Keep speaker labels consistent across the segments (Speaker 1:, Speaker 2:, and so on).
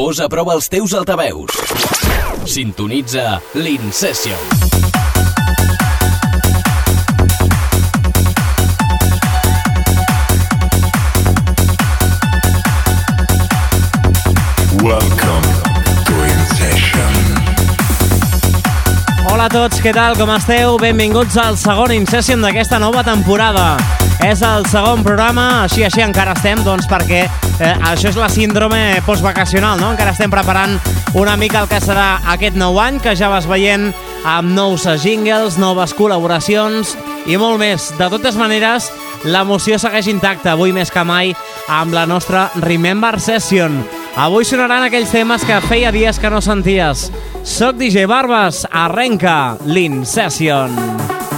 Speaker 1: Posa a prova els teus altaveus. Sintonitza l'Incession.
Speaker 2: Welcome to Incession.
Speaker 3: Hola a tots, què tal, com esteu? Benvinguts al segon Incession d'aquesta nova temporada. És el segon programa, així així encara estem, doncs perquè eh, això és la síndrome postvacacional, no? Encara estem preparant una mica el que serà aquest nou any, que ja vas veient amb nous jingles, noves col·laboracions i molt més. De totes maneres, l'emoció segueix intacta, avui més que mai, amb la nostra Remember Session. Avui sonaran aquells temes que feia dies que no senties. Soc DJ Barbas, arrenca l'Incession.
Speaker 2: Welcome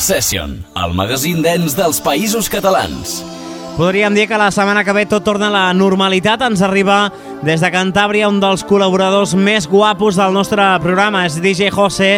Speaker 2: Incession,
Speaker 1: el magazín dens dels països catalans.
Speaker 3: Podríem dir que la setmana que ve tot torna a la normalitat. Ens arriba des de Cantàbria un dels col·laboradors més guapos del nostre programa. És DJ José,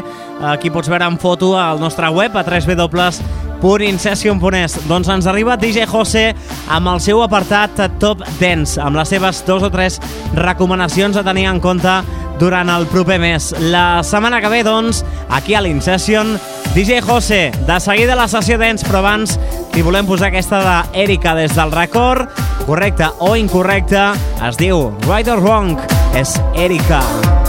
Speaker 3: aquí pots veure en foto al nostre web a www.incession.es. Doncs ens arriba DJ José amb el seu apartat Top Dance, amb les seves dos o tres recomanacions a tenir en compte durant el proper mes. La setmana que ve, doncs, aquí a l'Incession, DJ José, de seguida la sessió dance, però abans i volem posar aquesta d'Erika des del record, correcte o incorrecte, es diu Right or Wrong, és Erika.
Speaker 4: Come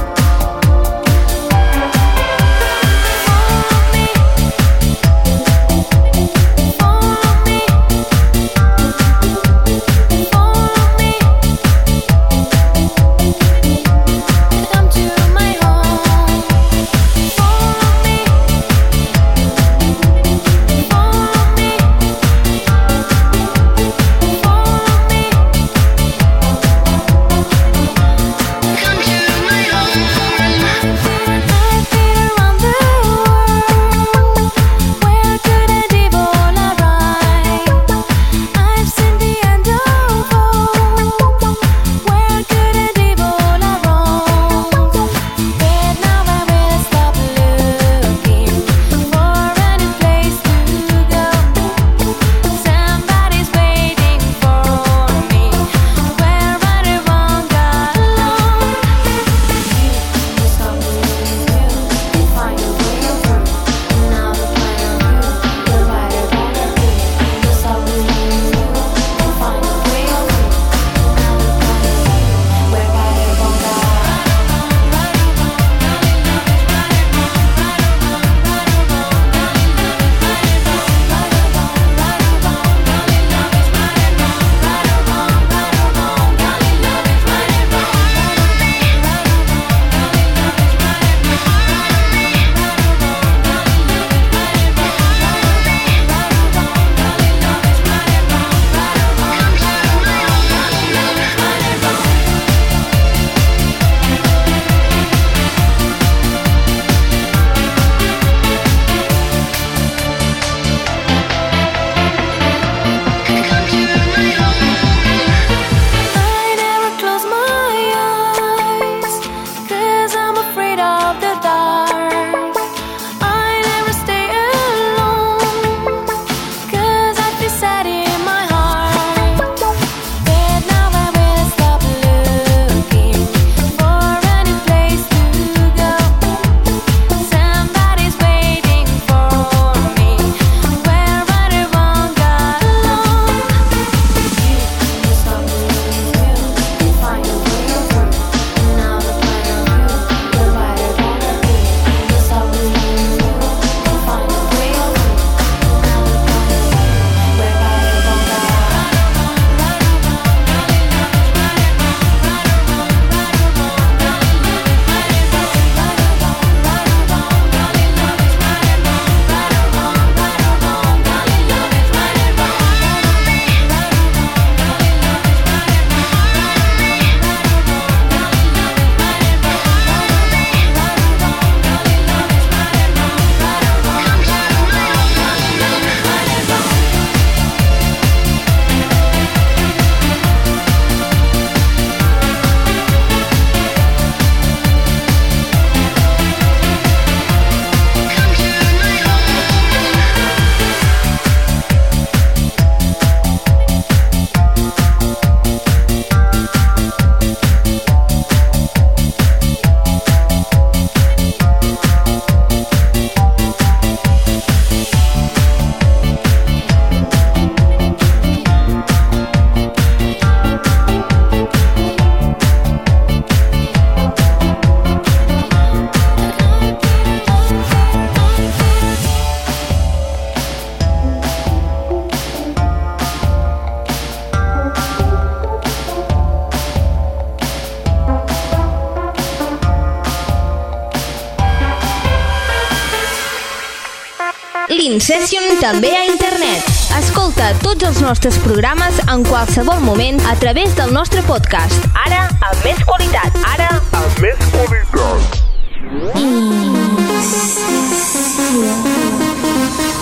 Speaker 5: Session també a internet. Escolta tots els nostres programes en qualsevol moment a través del nostre podcast. Ara, amb més qualitat. Ara, amb més qualitat.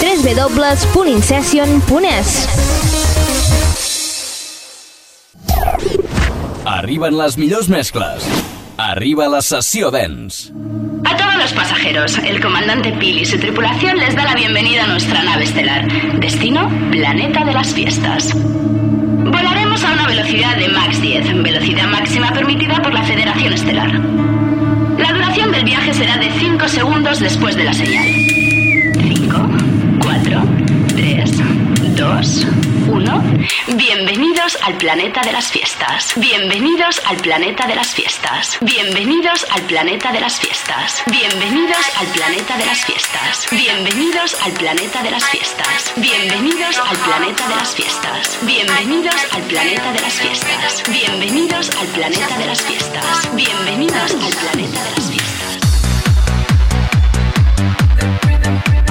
Speaker 5: www.insession.es
Speaker 1: Arriben les millors mescles. Arriba la sessió dance.
Speaker 6: Los pasajeros, el comandante Pil y su tripulación les da la bienvenida a nuestra nave estelar. Destino, planeta de las fiestas. Volaremos a una velocidad de Max 10, velocidad máxima permitida por la Federación Estelar. La duración del viaje será de 5 segundos después de la señal. 5, 4, 3, 2, 1. Bienvenidos al planeta de las fiestas. Bienvenidos al planeta de las fiestas. Bienvenidos al planeta de las fiestas. Bienvenidos al planeta de las fiestas. Bienvenidos al planeta de las fiestas. Bienvenidos al planeta de las fiestas. Bienvenidos al planeta de las fiestas. Bienvenidos al planeta de las fiestas. Bienvenidos al planeta de las fiestas.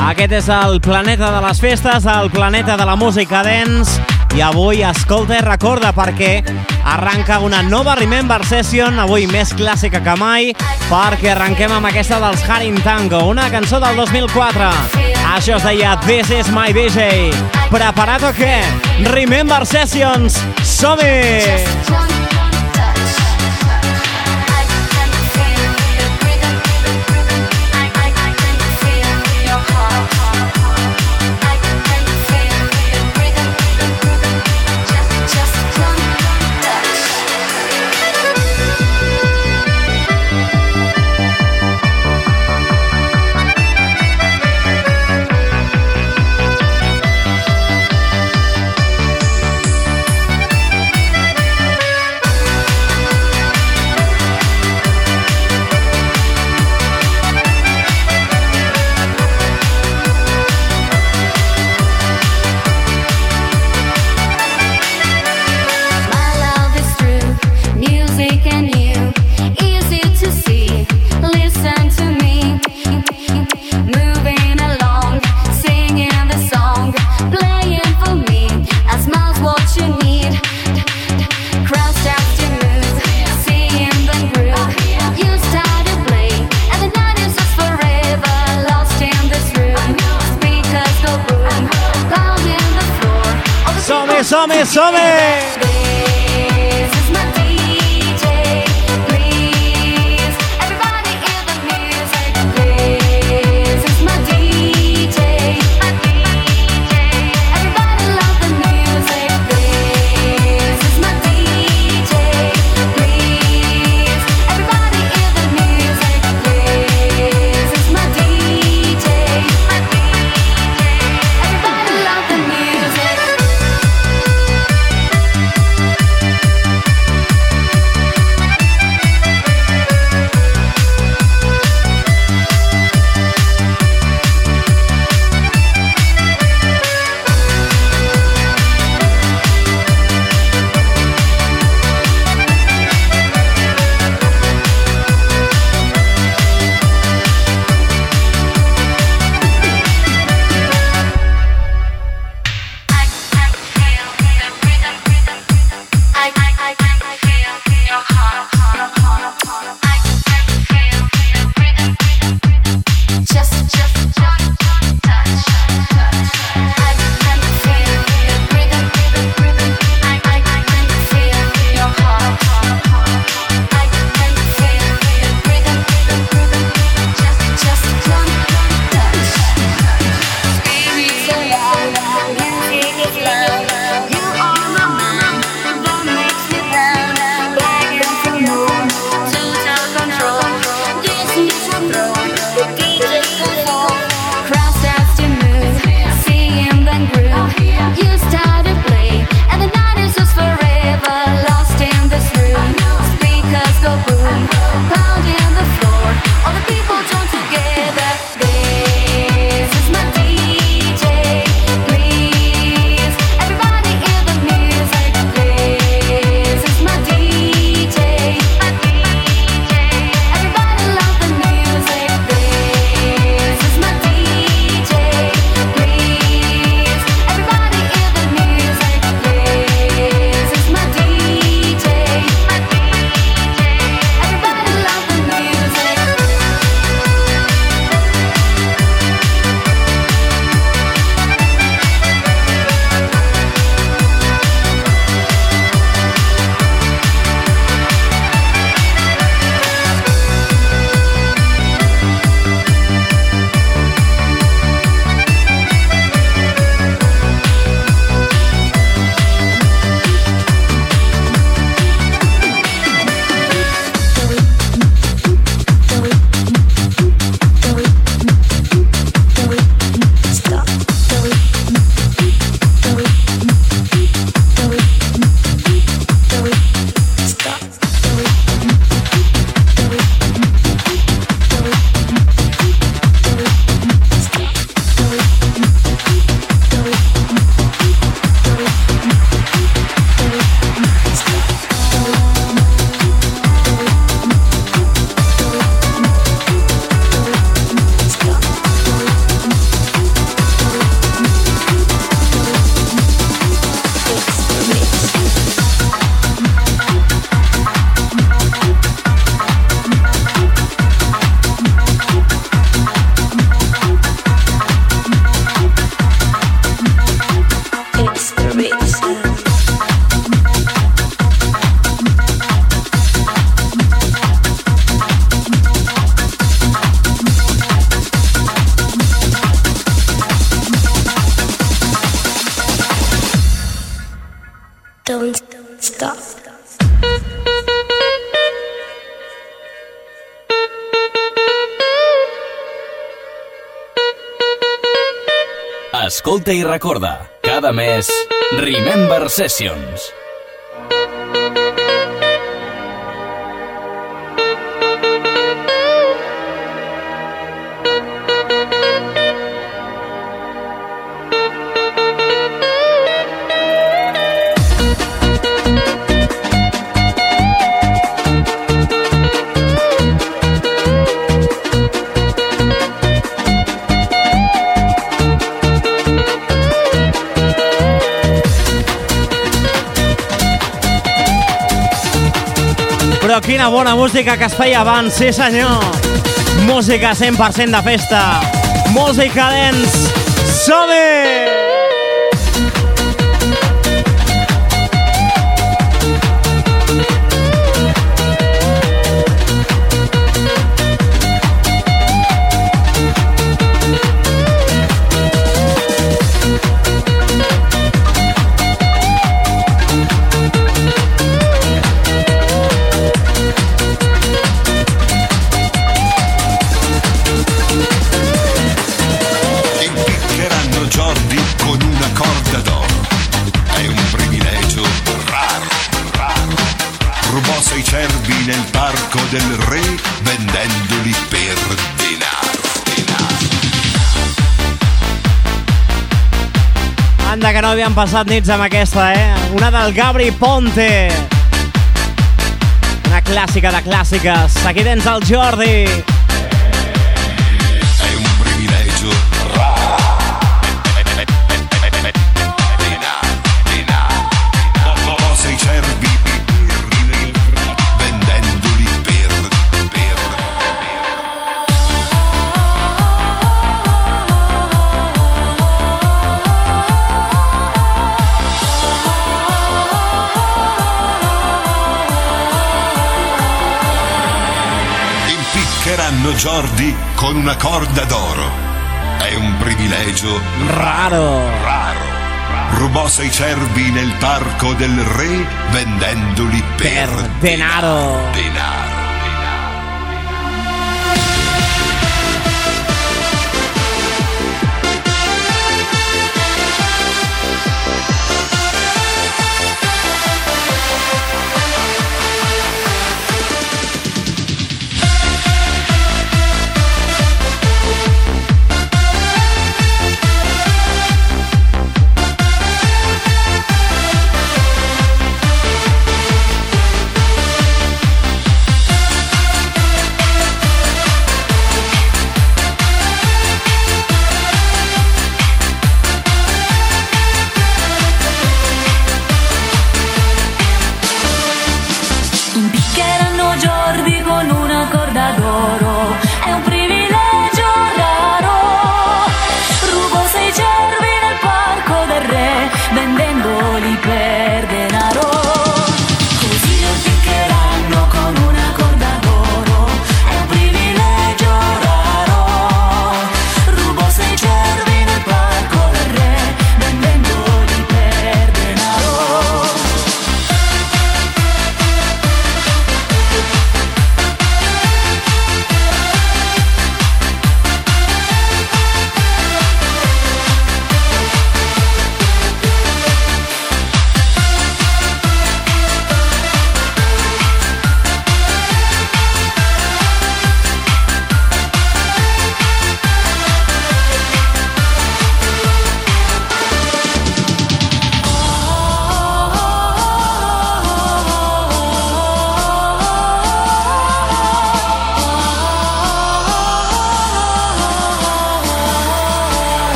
Speaker 3: Aquest és el planeta de les festes, el planeta de la música dance. I avui escolta i recorda perquè arranca una nova Remember Session, avui més clàssica que mai, perquè arrenquem amb aquesta dels Haring Tango, una cançó del 2004. Això es deia This is my DJ. Preparat o què? Remember Sessions, som-hi!
Speaker 7: My
Speaker 1: Escolta i recorda, cada mes, Remember Sessions.
Speaker 3: Quina bona música que es feia abans, sí senyor. Música 100% de festa. Música dents. Som-hi!
Speaker 2: Impiccheranno
Speaker 3: Anda, que no havien passat nits amb aquesta, eh? Una del Gabri Ponte. Una clàssica de clàssiques. Aquí tens el Jordi.
Speaker 2: Impiccheranno Jordi con una corda d'oro. È un privilegio
Speaker 3: Raro.
Speaker 2: raro. Rubò sei cervi nel parco del re vendendoli per,
Speaker 3: Per denaro.
Speaker 2: denaro.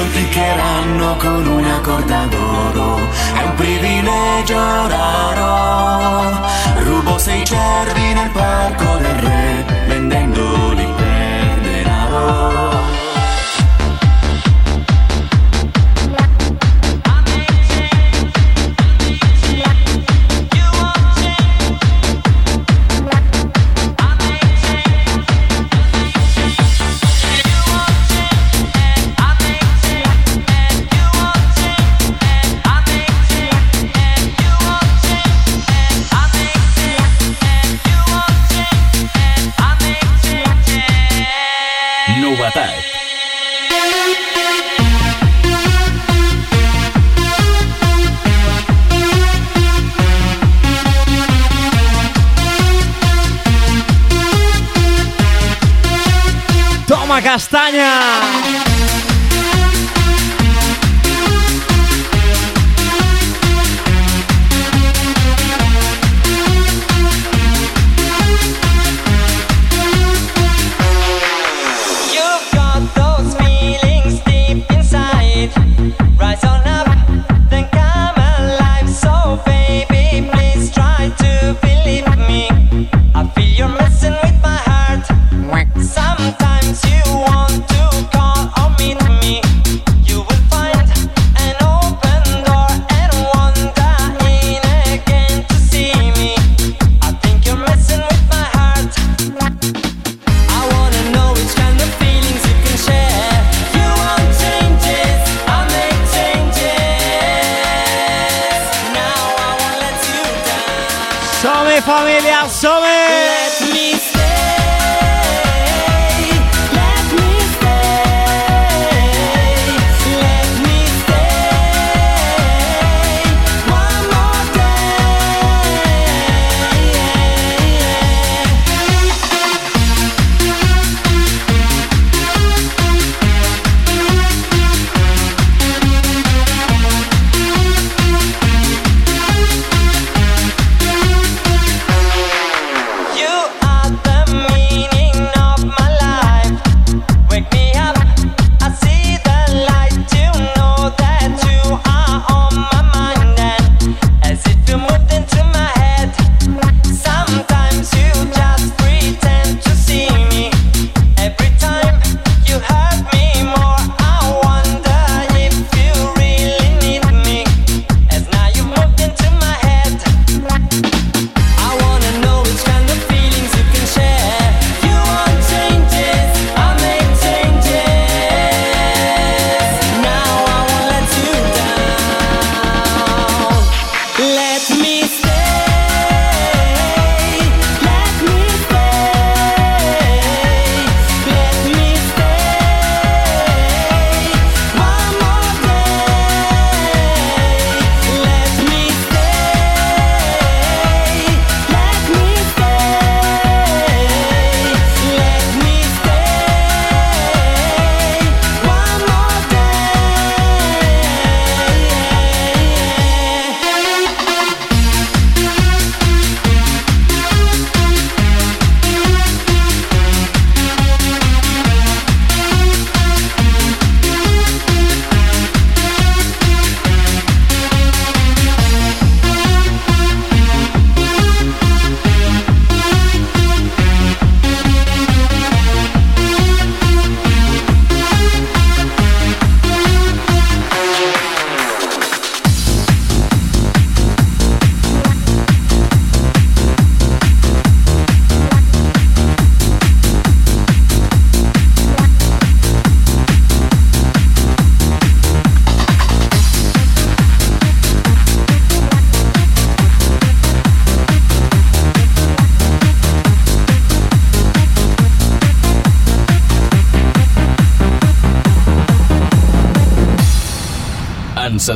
Speaker 8: lo piccheranno con una corda d'oro. È un privilegio raro. Rubo sei cervi nel parco del re Vendendoli per denaro.
Speaker 3: familia
Speaker 9: Sommer.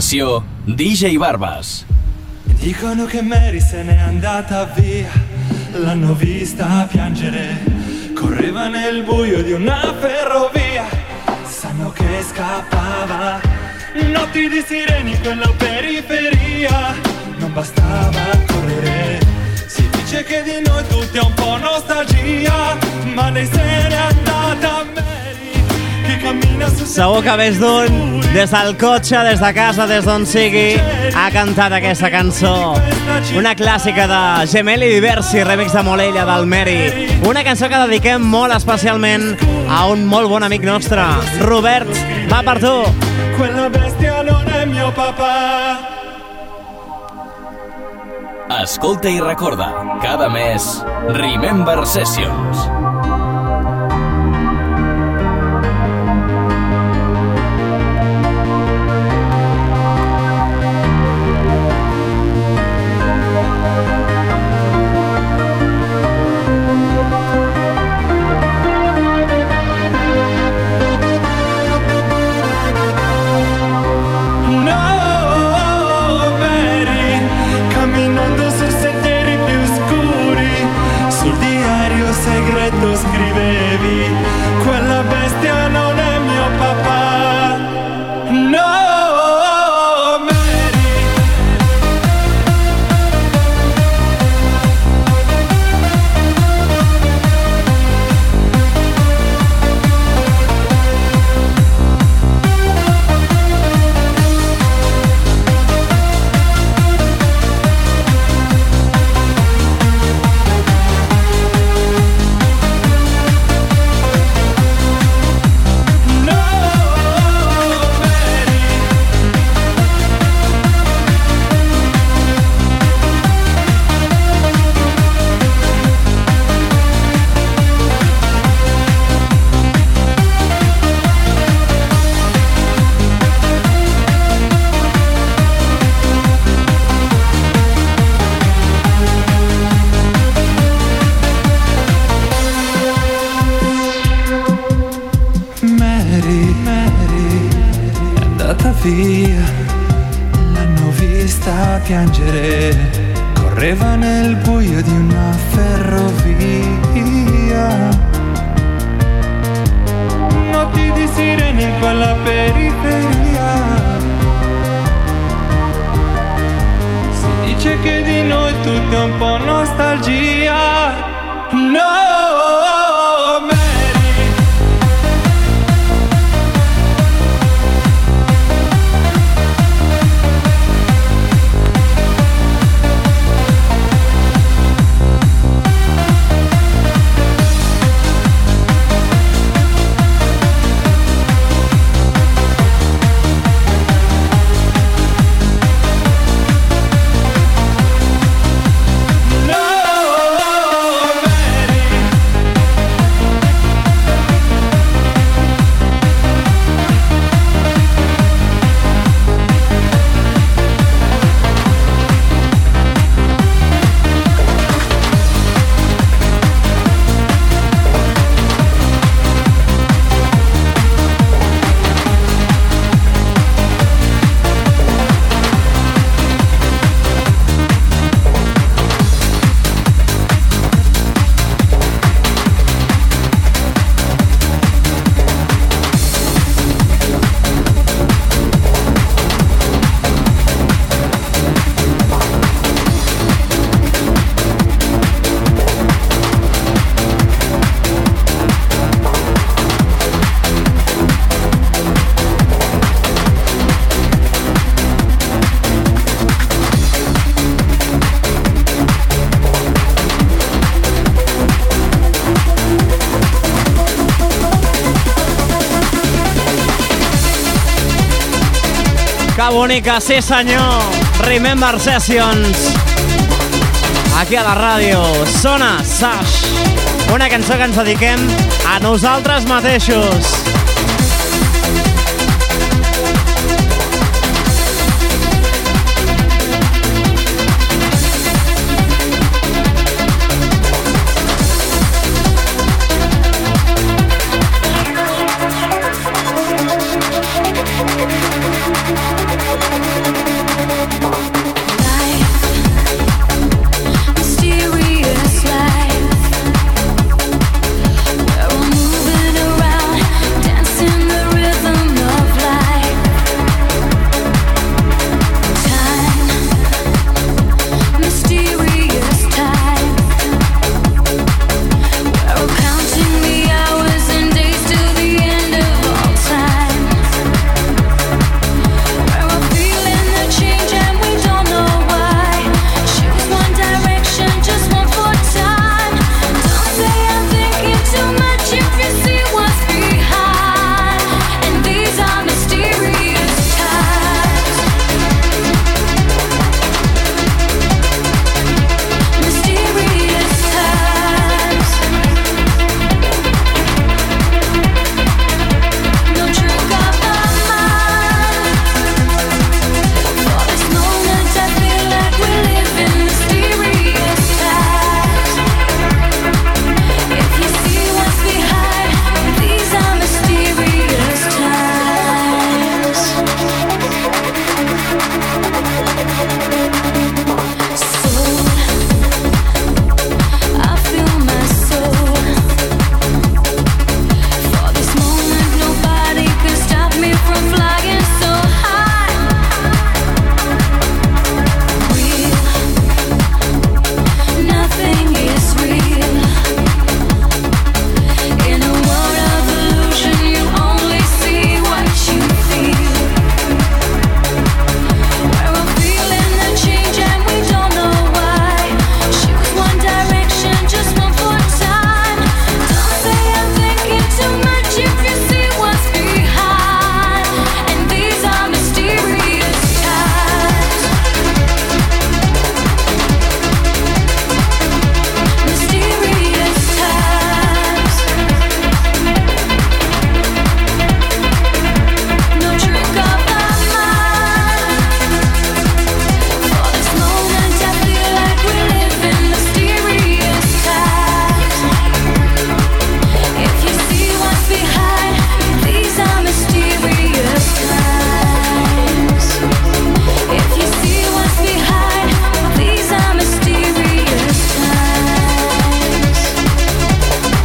Speaker 9: Lazio, DJ Barbas.
Speaker 10: Dicono che Mary se n'è andata via, l'hanno vista piangere. Correva nel buio di una ferrovia, sanno che scappava. Notti di sireni, quella periferia, non bastava correre. Si dice che di noi tutti è un po' nostalgia, ma lei se n'è andata via.
Speaker 3: Segur que més d'un, des del cotxe, des de casa, des d'on sigui, ha cantat aquesta cançó. Una clàssica de Gemelli Diversi, remix de Molella del Meri. Una cançó que dediquem molt especialment a un molt bon amic nostre, Robert. Va per tu.
Speaker 10: Quella bestia non è mio papà.
Speaker 1: Escolta i recorda, cada mes, Remember Sessions.
Speaker 10: Via, l'hanno vista piangere, correva nel buio di una ferrovia. Notti di sirene in quella periferia. Si dice che di noi tutto è un po' nostalgia. No,
Speaker 3: Que bonica, sí senyor. Remember Sessions. Aquí a la ràdio. Sona Sash. Una cançó que ens dediquem a nosaltres mateixos.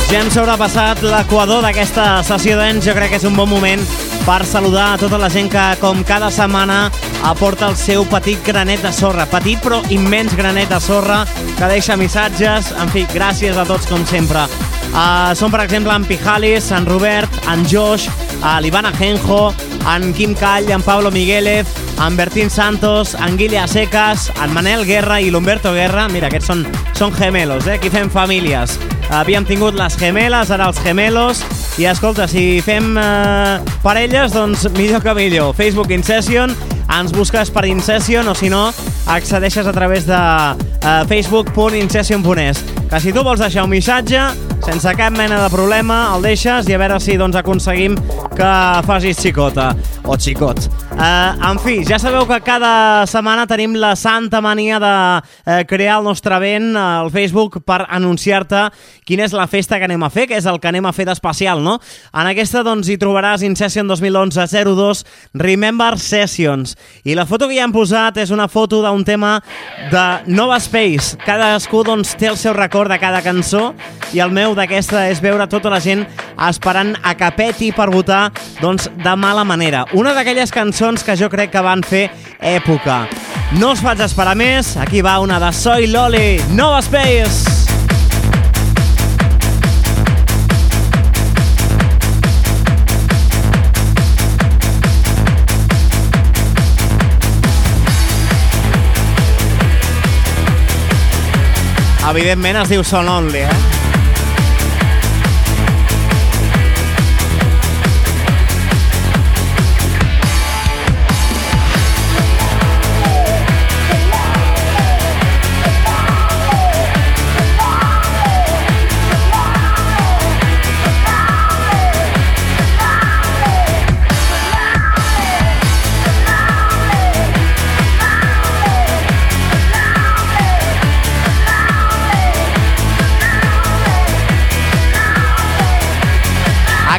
Speaker 3: Ja hem sobrepassat l'equador d'aquesta sessió d'ens. Jo crec que és un bon moment per saludar a tota la gent que, com cada setmana, aporta el seu petit granet de sorra. Petit però immens granet de sorra que deixa missatges. En fi, gràcies a tots com sempre. Uh, són, per exemple, en Pijalis, en Robert, en Josh, uh, l'Ivan Ajenjo, en Quim Call, en Pablo Migueles, en Bertín Santos, en Guilla Secas, en Manel Guerra i l'Humberto Guerra. Mira, aquests són, són gemelos, eh? Aquí fem famílies. Havíem tingut les gemeles, ara els gemelos. I escolta, si fem eh, parelles, doncs millor que millor. Facebook Incession, ens busques per Incession o si no, accedeixes a través de eh, facebook.incession.es. Que si tu vols deixar un missatge, sense cap mena de problema, el deixes i a veure si doncs, aconseguim que facis xicota o xicot. Uh, en fi, ja sabeu que cada setmana tenim la santa mania de uh, crear el nostre event al Facebook per anunciar-te quina és la festa que anem a fer, que és el que anem a fer d'especial, no? En aquesta doncs hi trobaràs Incession 2011 02 Remember Sessions. I la foto que hi hem posat és una foto d'un tema de Nova Space. Cadascú doncs té el seu record de cada cançó i el meu d'aquesta és veure tota la gent esperant a que peti per votar doncs de mala manera. Una d'aquelles cançons que jo crec que van fer època. No us faig esperar més, aquí va una de Soy Loli, Nova Space! Evidentment es diu Son Only, eh?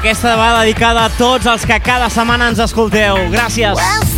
Speaker 3: Aquesta va dedicada a tots els que cada setmana ens escolteu. Gràcies.
Speaker 4: Well,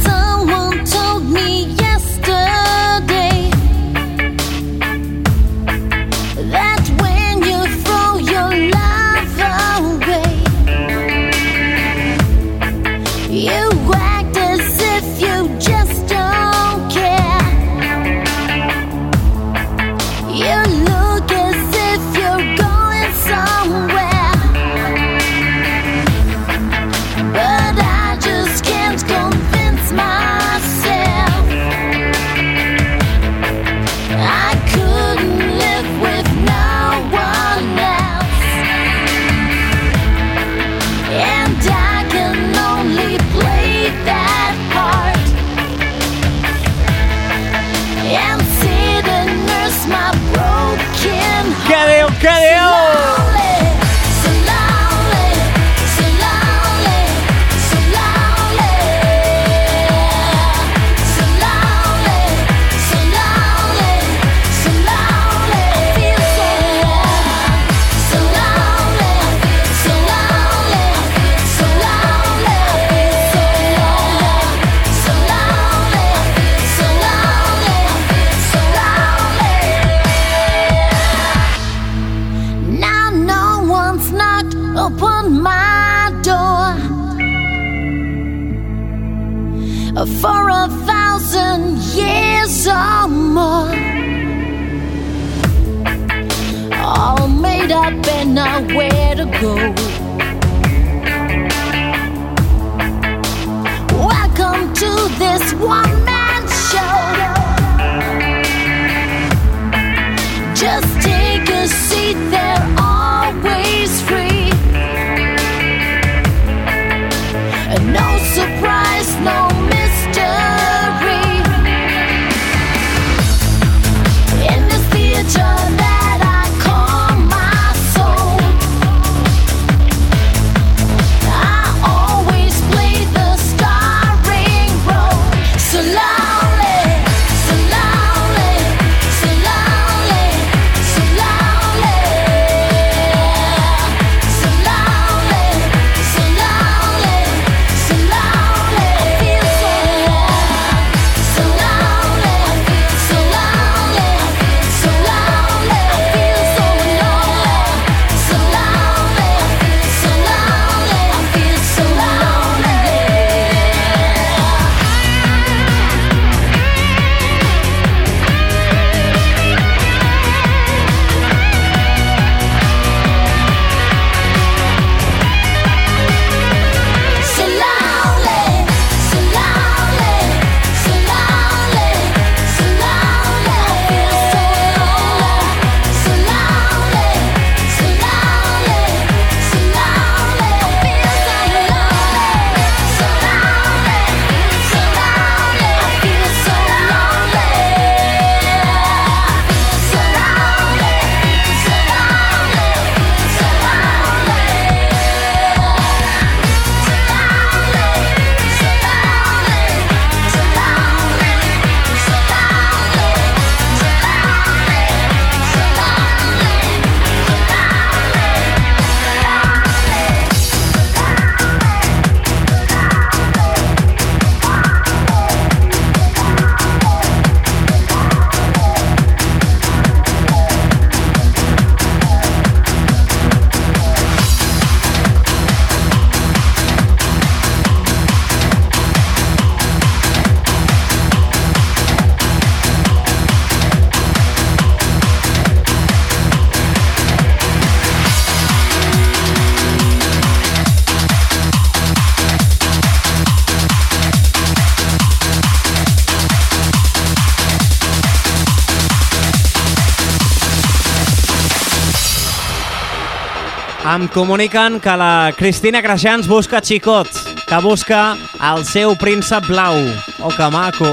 Speaker 3: Em comuniquen que la Cristina Creixans busca xicot, que busca el seu príncep blau. Oh, que maco!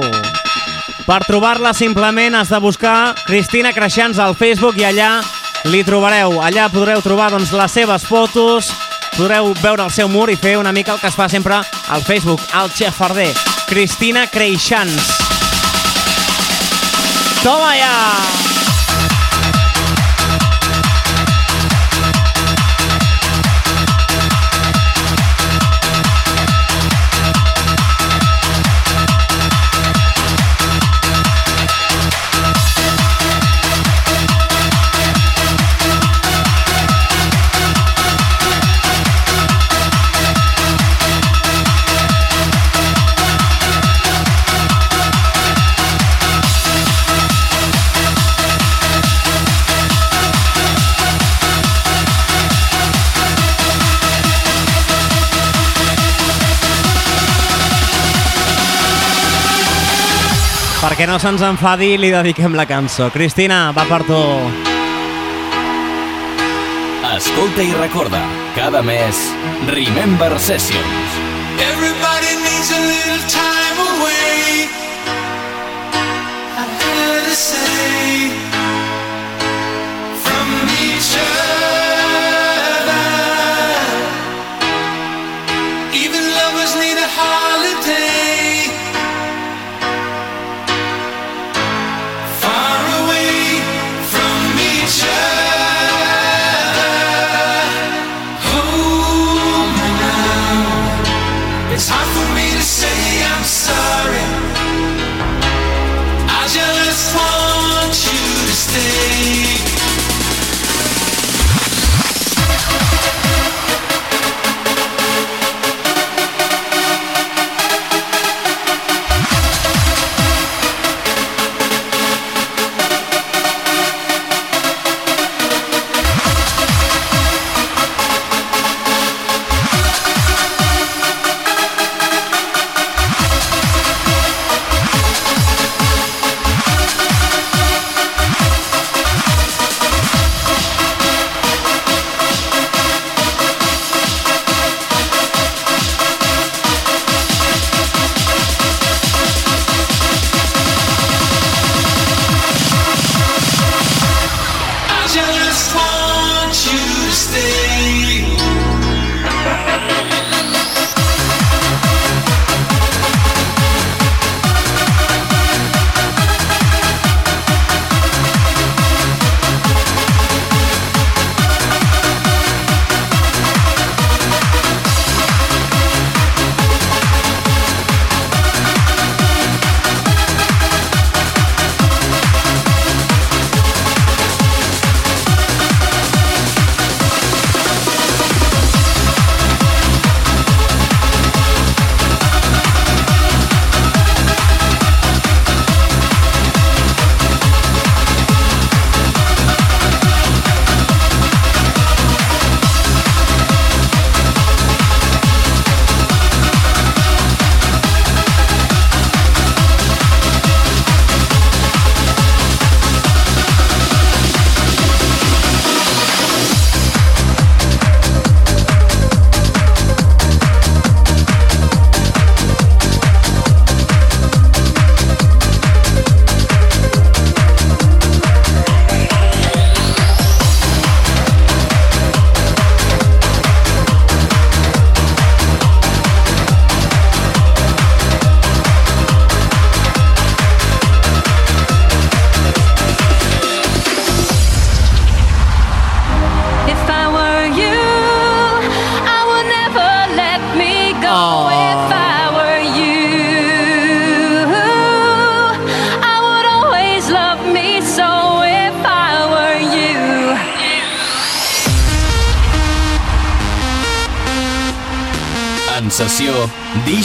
Speaker 3: Per trobar-la simplement has de buscar Cristina Creixans al Facebook i allà li trobareu. Allà podreu trobar doncs, les seves fotos, podreu veure el seu mur i fer una mica el que es fa sempre al Facebook, al Xefarder. Cristina Creixans. Toma ja! Perquè no se'ns enfadi, li dediquem la cançó. Cristina, va per tu.
Speaker 11: Escolta i recorda, cada mes, Remember Sessions.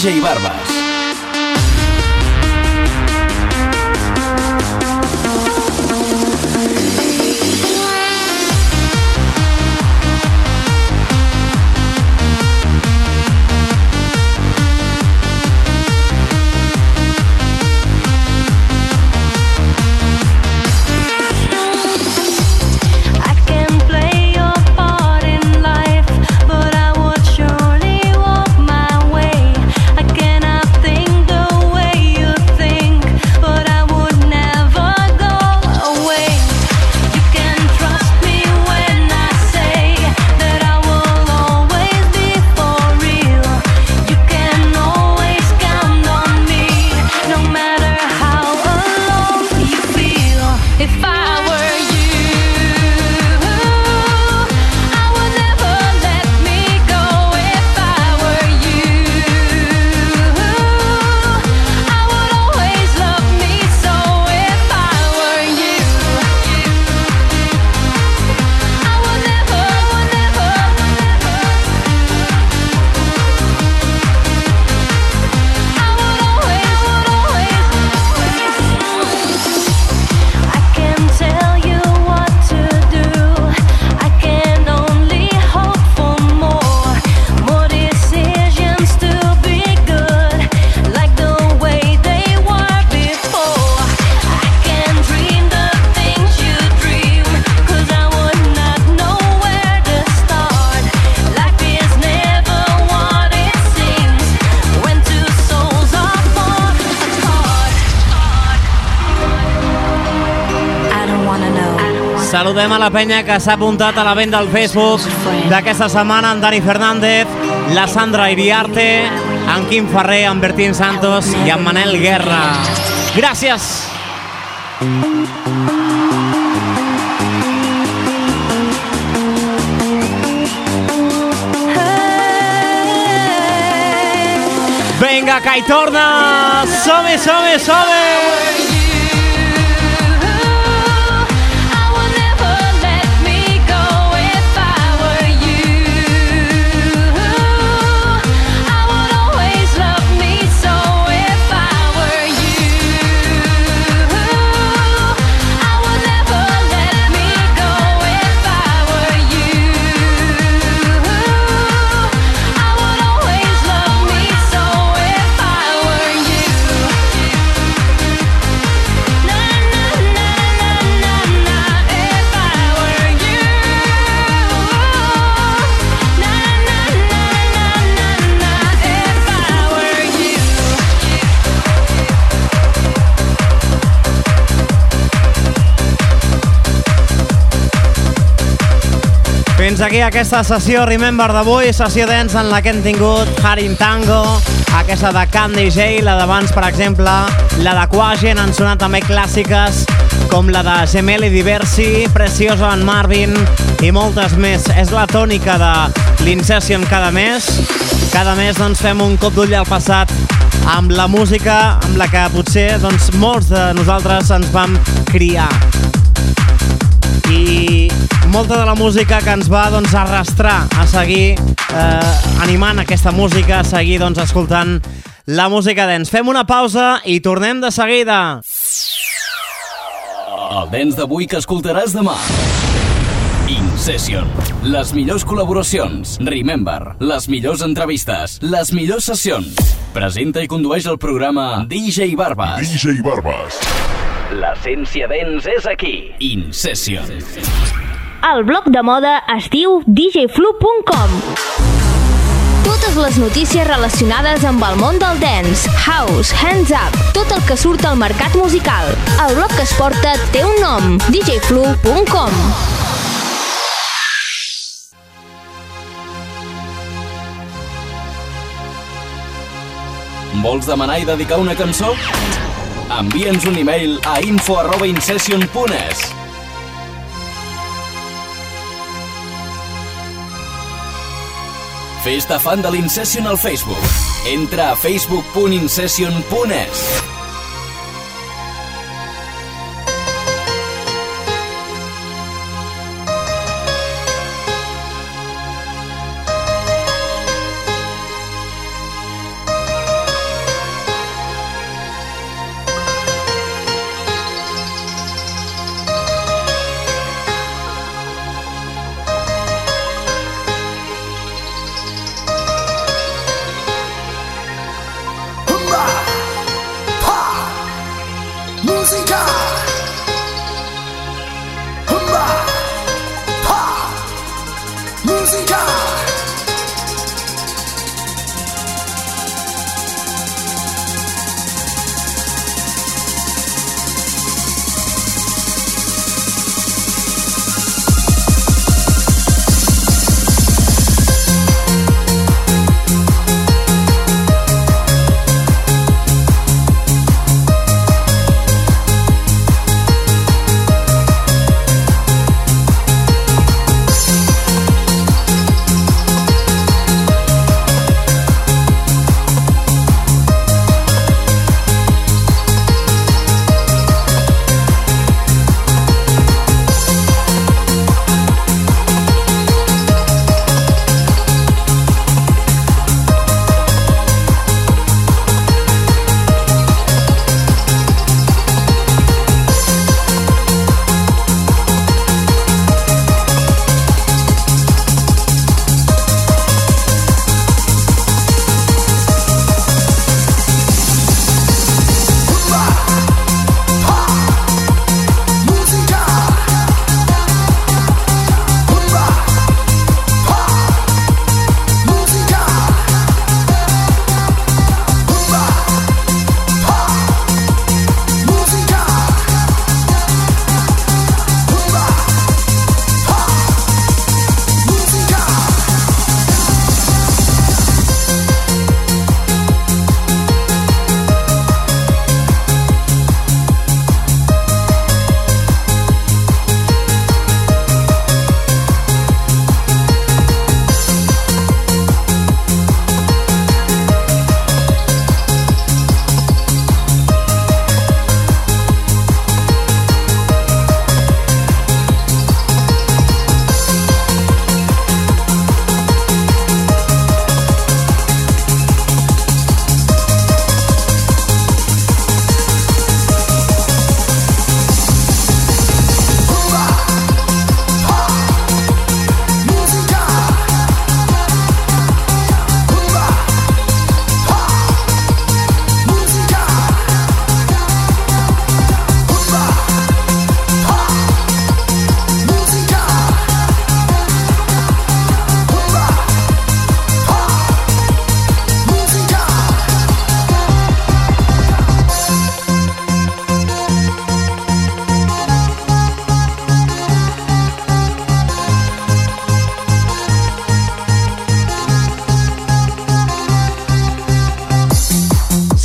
Speaker 11: DJ Barbas.
Speaker 3: Penya que s'ha apuntat a la venda al Facebook d'aquesta setmana amb Dani Fernández, la Sandra Iriarte, en Quim Ferrer, en Bertín Santos i en Manel Guerra. Gràcies! Vinga, que hi torna! Som-hi, som-hi, som-hi! Aquí aquesta sessió Remember d'avui, sessió dance en la que hem tingut Harim Tango, aquesta de Candy J, la d'abans, per exemple, la de Quagen, han sonat també clàssiques com la de Gemelli Diversi, Preciosa en Marvin i moltes més. És la tònica de l'Incession cada mes. Cada mes doncs, fem un cop d'ull al passat amb la música amb la que potser doncs, molts de nosaltres ens vam criar molta de la música que ens va doncs, arrastrar a seguir eh, animant aquesta música, a seguir doncs, escoltant la música dance. Fem una pausa i tornem de seguida.
Speaker 1: El dance d'avui que escoltaràs demà. In Session. Les millors col·laboracions. Remember. Les millors entrevistes. Les millors sessions. Presenta i condueix el programa DJ Barbas.
Speaker 2: DJ Barbas.
Speaker 1: L'essència dents és aquí. In Session.
Speaker 5: El blog de moda es diu djflu.com Totes les notícies relacionades amb el món del dance, house, hands up, tot el que surt al mercat musical. El blog que es porta té un nom, djflu.com
Speaker 1: Vols demanar i dedicar una cançó? Envia'ns un e-mail a info arroba Fes-te fan de l'Incession al Facebook. Entra a facebook.incession.es.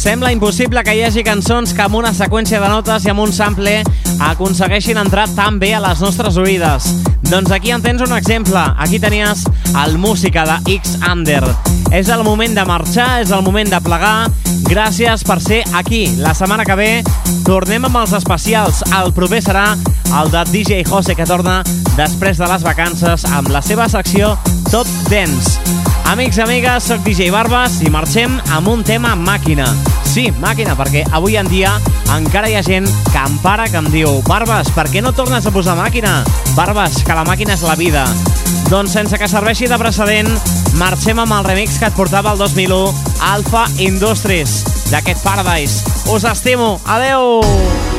Speaker 3: Sembla impossible que hi hagi cançons que amb una seqüència de notes i amb un sample aconsegueixin entrar tan bé a les nostres oïdes. Doncs aquí en tens un exemple. Aquí tenies el música de X Under. És el moment de marxar, és el moment de plegar. Gràcies per ser aquí. La setmana que ve tornem amb els especials. El proper serà el de DJ Jose, que torna després de les vacances amb la seva secció Top Dance. Amics amigues, sóc DJ Barbas i marxem amb un tema màquina. Sí, màquina, perquè avui en dia encara hi ha gent que em para que em diu Barbas, per què no tornes a posar màquina? Barbas, que la màquina és la vida. Doncs sense que serveixi de precedent, marxem amb el remix que et portava el 2001 Alpha Industries d'aquest Paradise. Us estimo. Adeu!
Speaker 12: want